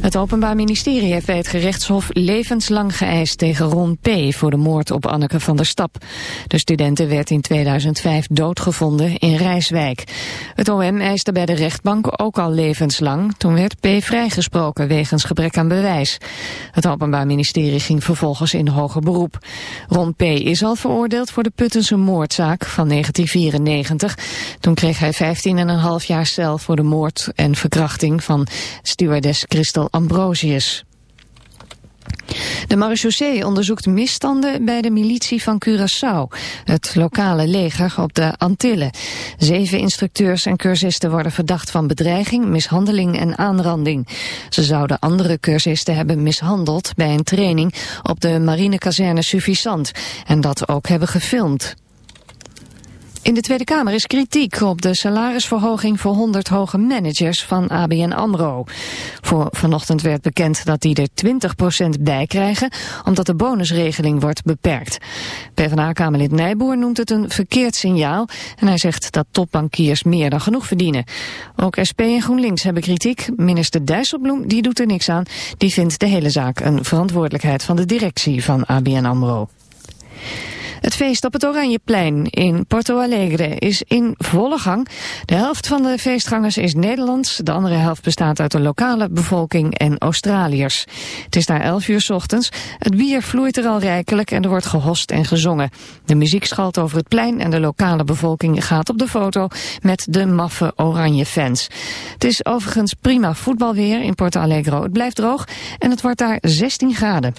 Het Openbaar Ministerie heeft bij het gerechtshof levenslang geëist tegen Ron P. voor de moord op Anneke van der Stap. De studenten werd in 2005 doodgevonden in Rijswijk. Het OM eiste bij de rechtbank ook al levenslang. Toen werd P. vrijgesproken wegens gebrek aan bewijs. Het Openbaar Ministerie ging vervolgens in hoger beroep. Ron P. is al veroordeeld voor de Puttense moordzaak van 1994. Toen kreeg hij 15,5 jaar cel voor de moord en verkrachting van stewardess Christel Ambrosius. De marechaussee onderzoekt misstanden bij de militie van Curaçao, het lokale leger op de Antillen. Zeven instructeurs en cursisten worden verdacht van bedreiging, mishandeling en aanranding. Ze zouden andere cursisten hebben mishandeld bij een training op de marinekazerne Suffisant en dat ook hebben gefilmd. In de Tweede Kamer is kritiek op de salarisverhoging voor 100 hoge managers van ABN AMRO. Voor vanochtend werd bekend dat die er 20% bij krijgen, omdat de bonusregeling wordt beperkt. PvdA-kamerlid Nijboer noemt het een verkeerd signaal en hij zegt dat topbankiers meer dan genoeg verdienen. Ook SP en GroenLinks hebben kritiek. Minister Dijsselbloem die doet er niks aan. Die vindt de hele zaak een verantwoordelijkheid van de directie van ABN AMRO. Het feest op het Oranjeplein in Porto Alegre is in volle gang. De helft van de feestgangers is Nederlands, de andere helft bestaat uit de lokale bevolking en Australiërs. Het is daar 11 uur ochtends, het bier vloeit er al rijkelijk en er wordt gehost en gezongen. De muziek schalt over het plein en de lokale bevolking gaat op de foto met de maffe Oranje fans. Het is overigens prima voetbalweer in Porto Alegre. Het blijft droog en het wordt daar 16 graden.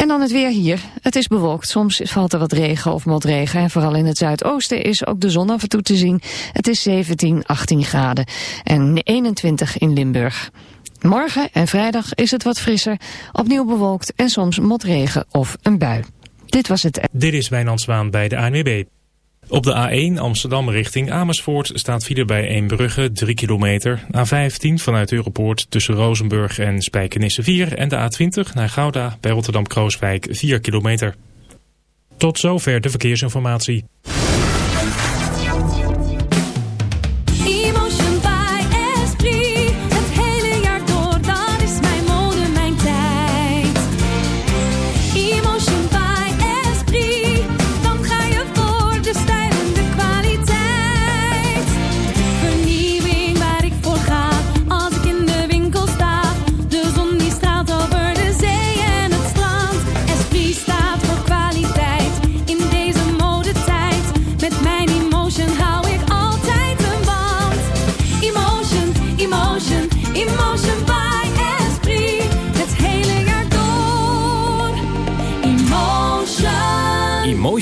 En dan het weer hier. Het is bewolkt. Soms valt er wat regen of motregen. En vooral in het zuidoosten is ook de zon af en toe te zien. Het is 17, 18 graden. En 21 in Limburg. Morgen en vrijdag is het wat frisser. Opnieuw bewolkt en soms motregen of een bui. Dit was het. Dit is Wijnand Zwaan bij de ANWB. Op de A1 Amsterdam richting Amersfoort staat file bij Eembrugge 3 kilometer. A15 vanuit Europoort tussen Rozenburg en Spijkenisse 4. En de A20 naar Gouda bij Rotterdam-Krooswijk 4 kilometer. Tot zover de verkeersinformatie.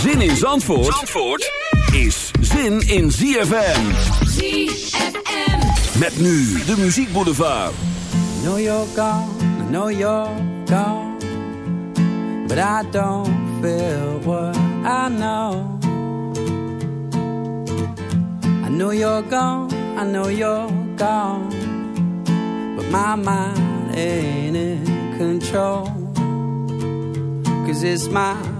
Zin in Zandvoort, Zandvoort is zin in ZFM. ZFM. Met nu de muziekboulevard. I know you're gone, I know you're gone. But I don't feel what I know. I know you're gone, I know you're gone. But my mind ain't in control. Cause it's my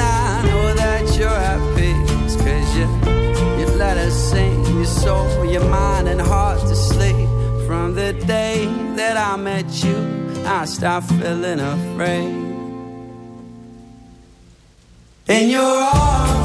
I know that you're happy. Cause you you've let us sing, your soul your mind and heart to sleep. From the day that I met you, I stopped feeling afraid. In your arms,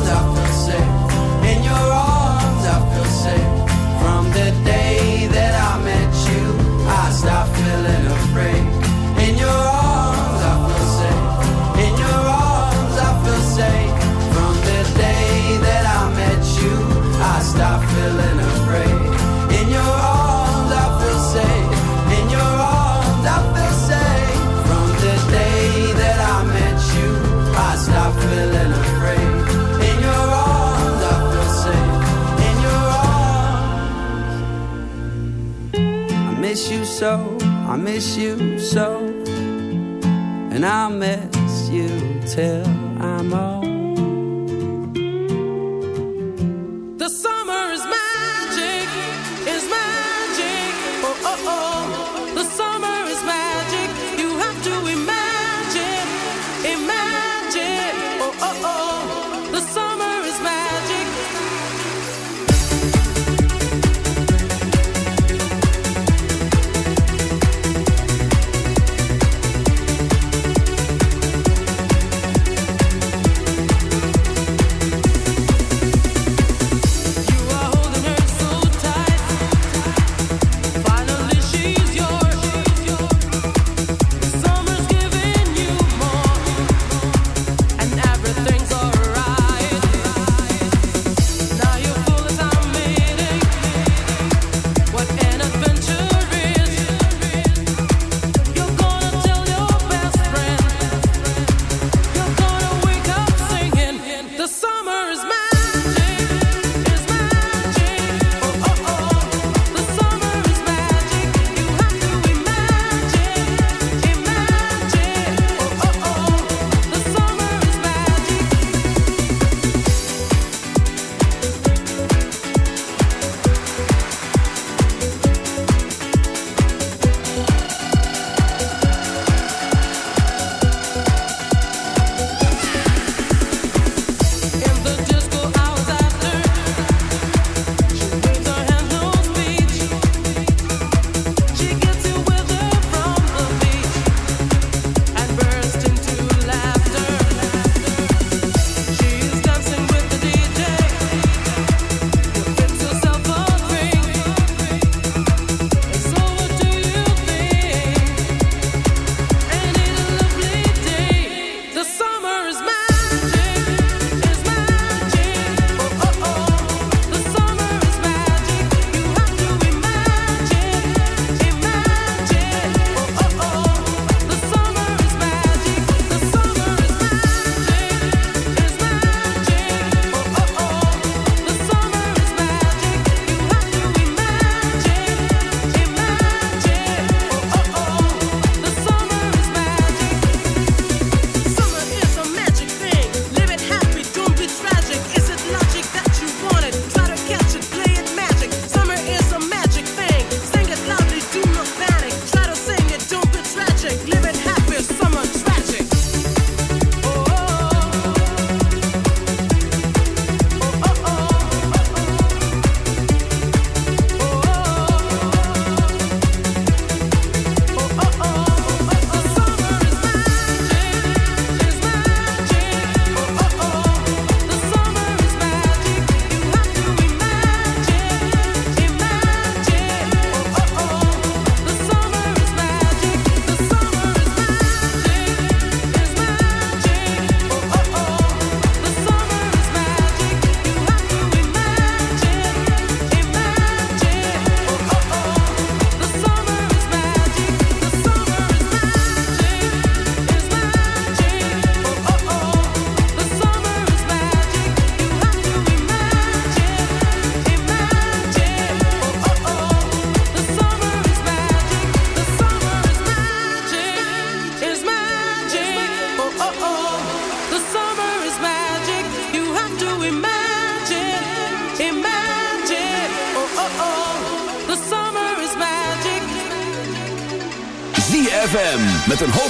miss you so. And I'll miss you till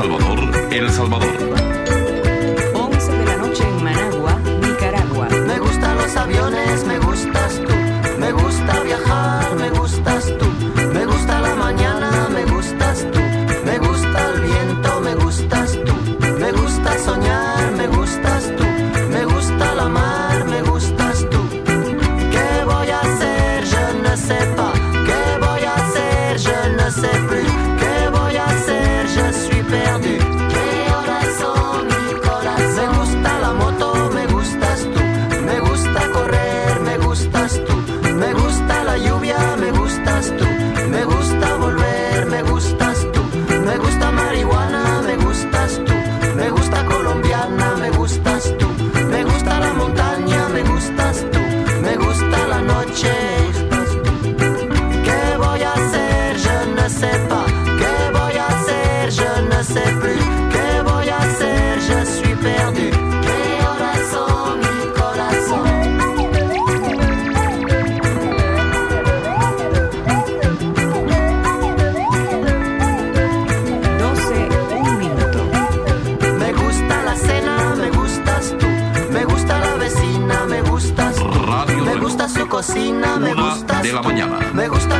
Salvador, El Salvador. de la mañana. Me gusta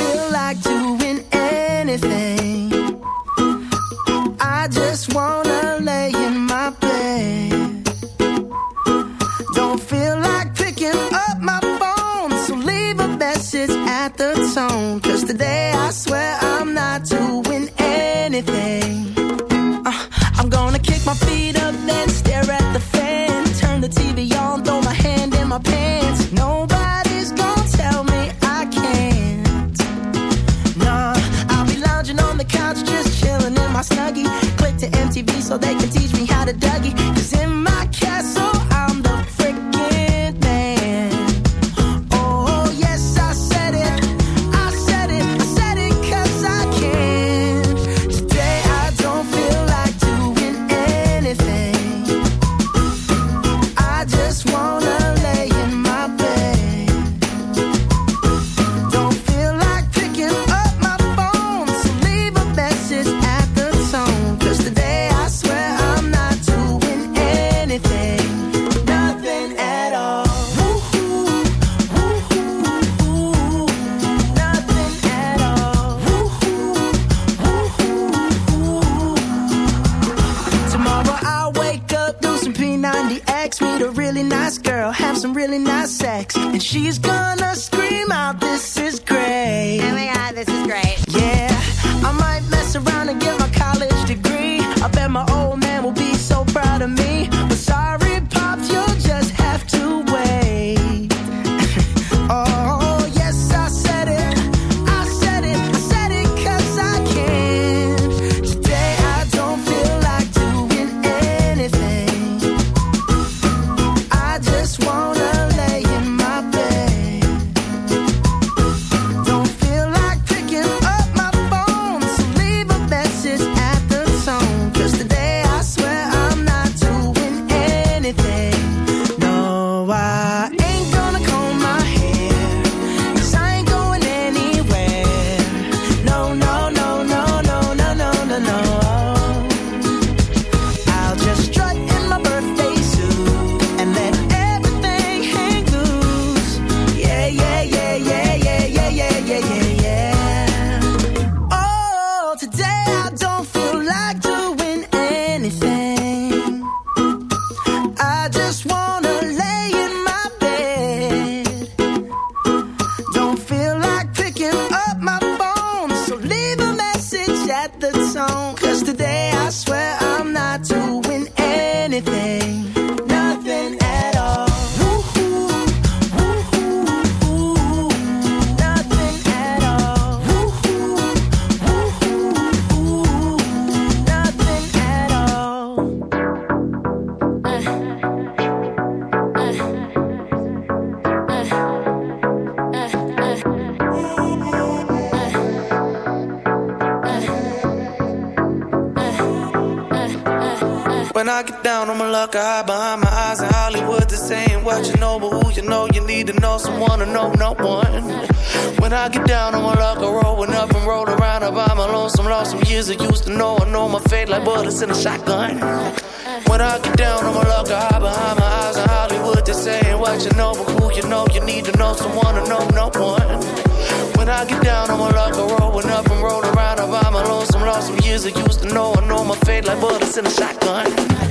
feel dark eye behind my eyes in Hollywood. This ain't what you know, but who you know, you need to know someone or know no one. When I get down on my luck, I'm rolling up and roll around. I'm by my lonesome, lost some years I used to know. I know my fate like bullets in a shotgun. When I get down on my luck, I hide behind my eyes in Hollywood. This ain't what you know, but who you know, you need to know someone or know no one. When I get down on my luck, I'm rolling up and roll around. I'm by my lonesome, lost some years I used to know. I know my fate like bullets in a shotgun.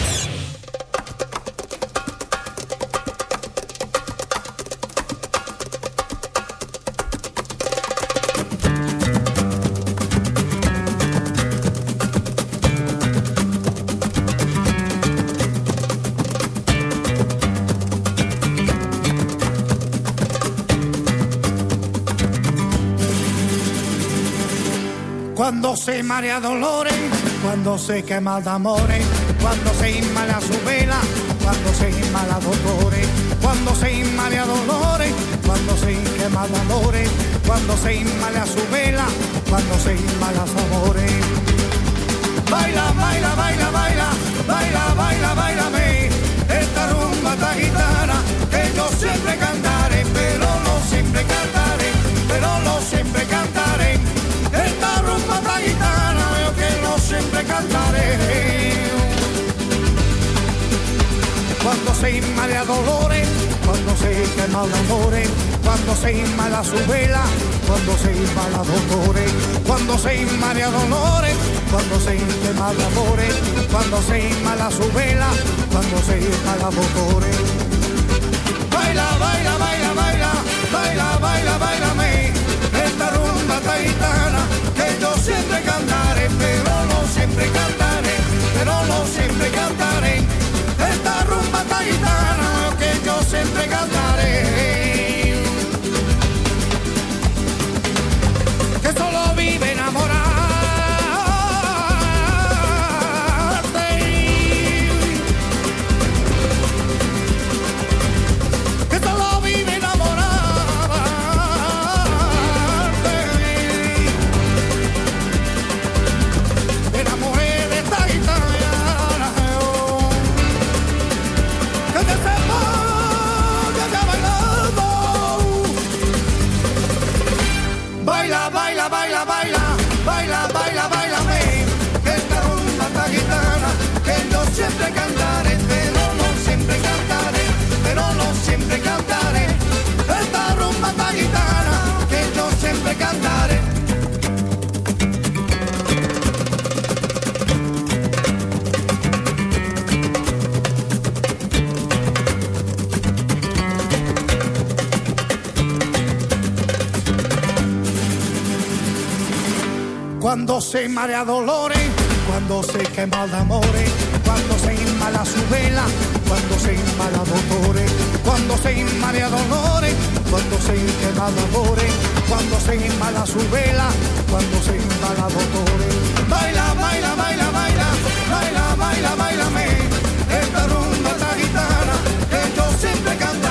Se marea dolores, cuando se quema de amores, cuando se inmala su vela, cuando se inmala dolores, cuando se inmala dolores, cuando se quema de amores, cuando se inmala su vela, cuando se inmala amores. Baila, baila, baila, baila, baila, baila, bailame, esta rumba esta gitana que yo siempre se inmala dolores, cuando se quema amores, cuando se inmala su vela, cuando se inmala dolores, cuando se inmala dolores, cuando se quema amores, cuando se inmala su vela, cuando se inmala dolores. Baila, baila, baila, baila, baila, baila, bailame, esta rumba taitana que yo siempre cantaré, pero no siempre cantaré, pero no siempre cantaré la guitarra que yo siempre canto se marea dolores, cuando se quema de amores, cuando se inmala su vela, cuando se inmala dolores, cuando se inmala dolores, cuando se quema de amores, cuando se inmala su vela, cuando se inmala dolores. Baila, baila, baila, baila, baila, baila, bailame, esta rumba esta gitana, que yo siempre cantaré,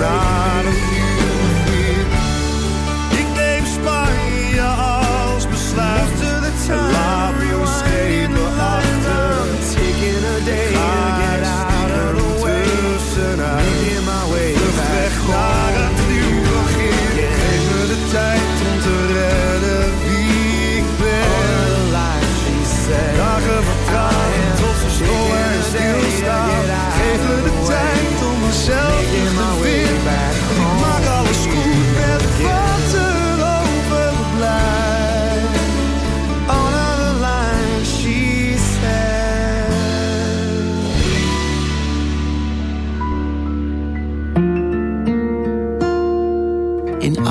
right.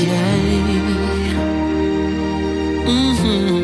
耶，嗯哼。